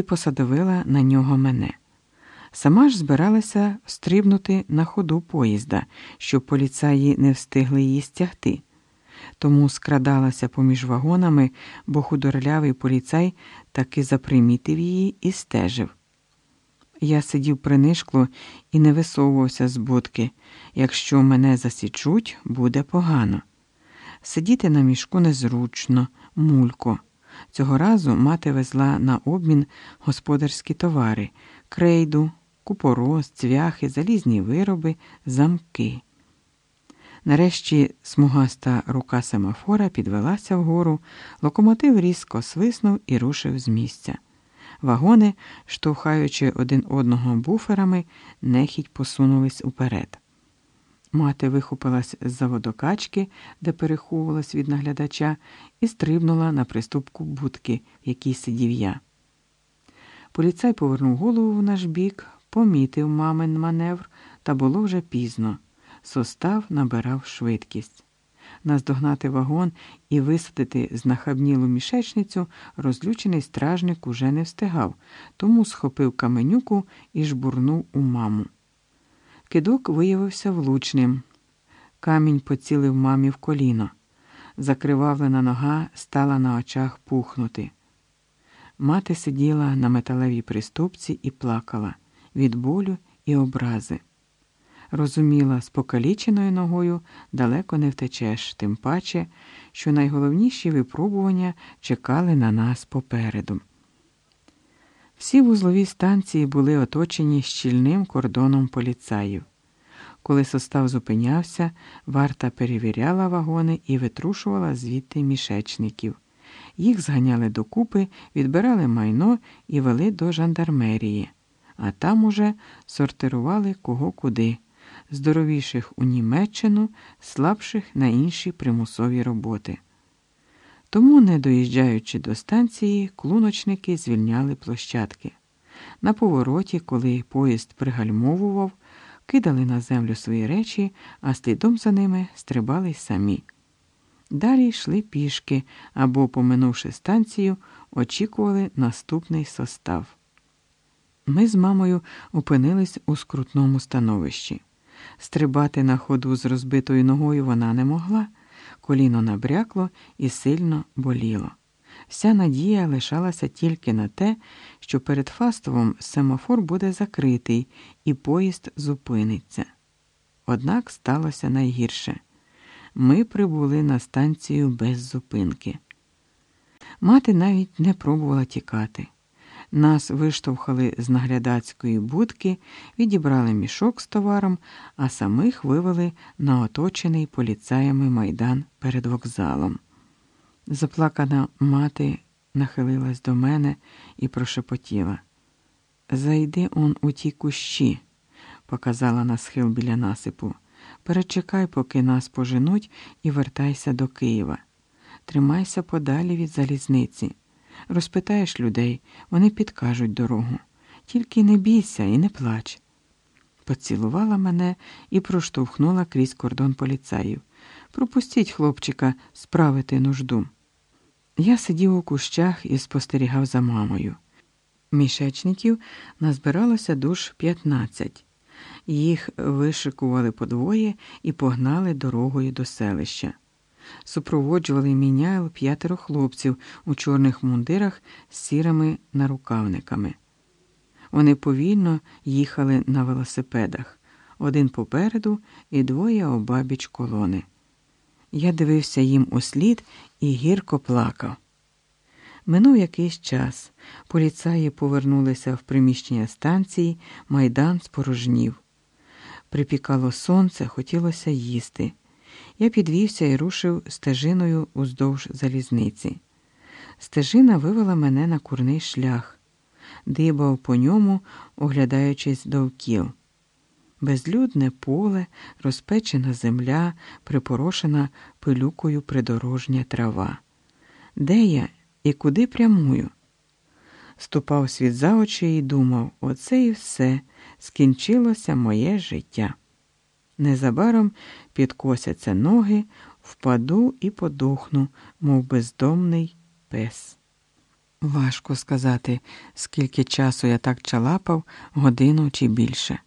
і посадовила на нього мене. Сама ж збиралася стрибнути на ходу поїзда, щоб поліцаї не встигли її стягти. Тому скрадалася поміж вагонами, бо худорлявий поліцай таки запримітив її і стежив. Я сидів принишкло і не висовувався з будки. Якщо мене засічуть, буде погано. Сидіти на мішку незручно, мулько. Цього разу мати везла на обмін господарські товари, крейду, купороз, цвяхи, залізні вироби, замки. Нарешті смугаста рука семафора підвелася вгору, локомотив різко свиснув і рушив з місця. Вагони, штовхаючи один одного буферами, нехідь посунулись уперед. Мати вихопилась з за водокачки, де переховувалась від наглядача, і стрибнула на приступку будки, в якій сидів я. Поліцай повернув голову в наш бік, помітив мамин маневр, та було вже пізно. Состав набирав швидкість. Наздогнати вагон і висадити знахабнілу мішечницю розлючений стражник уже не встигав, тому схопив каменюку і жбурнув у маму. Кидок виявився влучним. Камінь поцілив мамі в коліно. Закривавлена нога стала на очах пухнути. Мати сиділа на металевій приступці і плакала від болю і образи. Розуміла, з покаліченою ногою далеко не втечеш, тим паче, що найголовніші випробування чекали на нас попереду. Всі вузлові станції були оточені щільним кордоном поліцаїв. Коли состав зупинявся, варта перевіряла вагони і витрушувала звідти мішечників. Їх зганяли докупи, відбирали майно і вели до жандармерії, а там уже сортирували кого куди здоровіших у Німеччину, слабших на інші примусові роботи. Тому, не доїжджаючи до станції, клуночники звільняли площадки. На повороті, коли поїзд пригальмовував, кидали на землю свої речі, а слідом за ними стрибали й самі. Далі йшли пішки або, поминувши станцію, очікували наступний состав. Ми з мамою опинились у скрутному становищі. Стрибати на ходу з розбитою ногою вона не могла, коліно набрякло і сильно боліло. Вся надія лишалася тільки на те, що перед Фастовом семафор буде закритий і поїзд зупиниться. Однак сталося найгірше ми прибули на станцію без зупинки. Мати навіть не пробувала тікати. Нас виштовхали з наглядацької будки, відібрали мішок з товаром, а самих вивели на оточений поліцаями майдан перед вокзалом. Заплакана мати нахилилась до мене і прошепотіла. Зайди он у ті кущі, показала на схил біля насипу. Перечекай, поки нас поженуть, і вертайся до Києва. Тримайся подалі від залізниці. Розпитаєш людей, вони підкажуть дорогу. Тільки не бійся і не плач. Поцілувала мене і проштовхнула крізь кордон поліцаїв. Пропустіть, хлопчика, справити нужду. Я сидів у кущах і спостерігав за мамою. Мішечників назбиралося душ 15. Їх вишикували подвоє і погнали дорогою до селища супроводжували міняйл п'ятеро хлопців у чорних мундирах з сірими нарукавниками. Вони повільно їхали на велосипедах, один попереду і двоє обабіч колони. Я дивився їм у слід і гірко плакав. Минув якийсь час. Поліцаї повернулися в приміщення станції, майдан спорожнів. Припікало сонце, хотілося їсти. Я підвівся і рушив стежиною уздовж залізниці. Стежина вивела мене на курний шлях, дибав по ньому, оглядаючись довкіл. Безлюдне поле, розпечена земля, припорошена пилюкою придорожня трава. Де я і куди прямую? Ступав світ за очі і думав: оце і все скінчилося моє життя. Незабаром підкосяться ноги, впаду і подохну, мов бездомний пес. Важко сказати, скільки часу я так чалапав, годину чи більше.